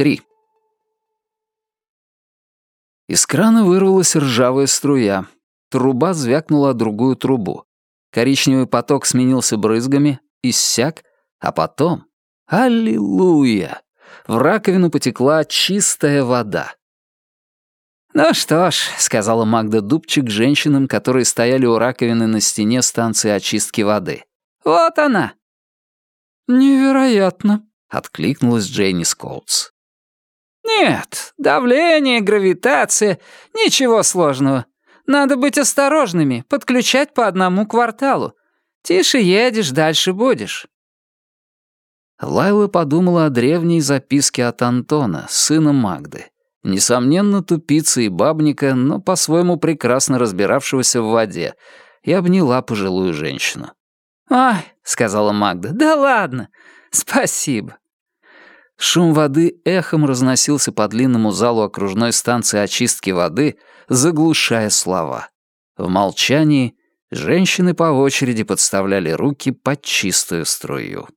3. Из крана вырвалась ржавая струя. Труба звякнула о другую трубу. Коричневый поток сменился брызгами, иссяк, а потом... Аллилуйя! В раковину потекла чистая вода. «Ну что ж», — сказала Магда Дубчик женщинам, которые стояли у раковины на стене станции очистки воды. «Вот она!» «Невероятно», — откликнулась Джейни Скоутс. «Нет, давление, гравитация, ничего сложного. Надо быть осторожными, подключать по одному кварталу. Тише едешь, дальше будешь». Лайла подумала о древней записке от Антона, сына Магды. Несомненно, тупица и бабника, но по-своему прекрасно разбиравшегося в воде, и обняла пожилую женщину. «Ай», — сказала Магда, — «да ладно, спасибо». Шум воды эхом разносился по длинному залу окружной станции очистки воды, заглушая слова. В молчании женщины по очереди подставляли руки под чистую струю.